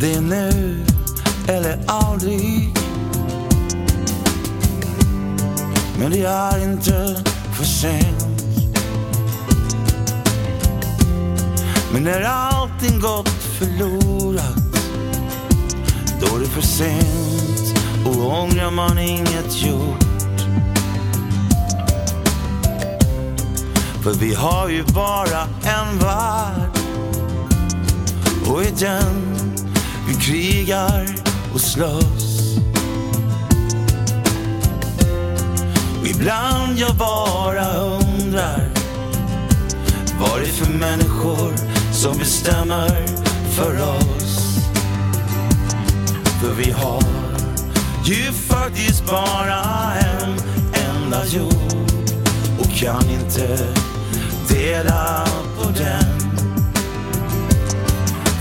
Det är nu eller aldrig. Men det är inte för sent. Men när allting gått förlorat Då är det för sent och ångrar man inget gjort För vi har ju bara en värld Och i den vi krigar och slåss Och ibland jag bara undrar vad är det för människor som bestämmer för oss? För vi har ju faktiskt bara en enda jord och kan inte dela på den.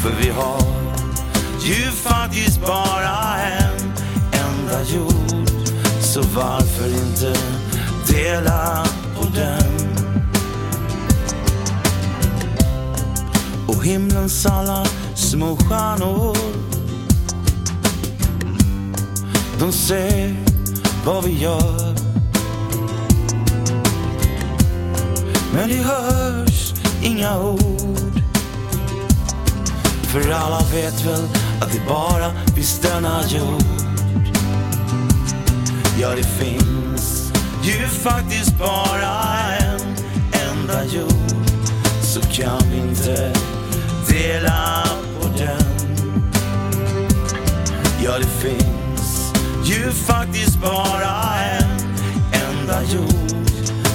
För vi har ju faktiskt bara en enda jord så varför inte dela på den? och himlens alla små stjärnor. De ser vad vi gör. Men det hörs inga ord. För alla vet väl att det bara finns denna jord. Ja, det finns ju faktiskt bara en enda jord. Så kan vi inte dela på den. Ja, det finns ju faktiskt bara en enda jord.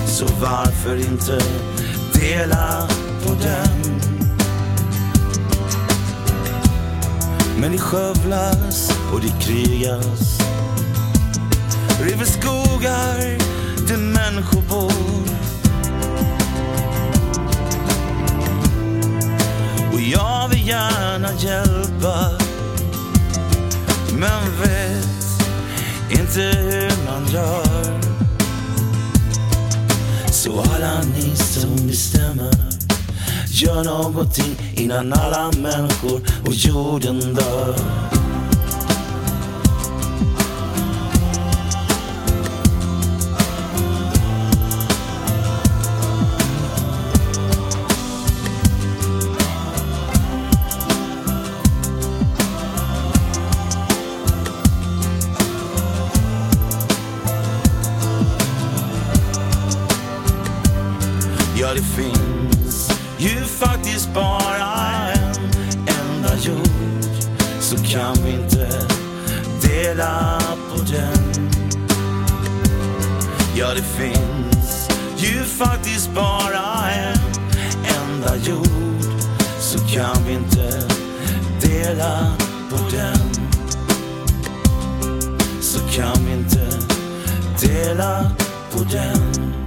Så varför inte dela på den? Men det skövlas och det krigas. River skogar där människor bor. Och jag vill gärna hjälpa Men vet inte hur man gör Så alla ni som bestämmer Gör någonting innan alla människor och ju faktiskt bara en enda jord. Så kan vi inte dela på den. Ja, det finns ju faktiskt bara en enda jord. Så kan vi inte dela på den. Så kan vi inte dela på den.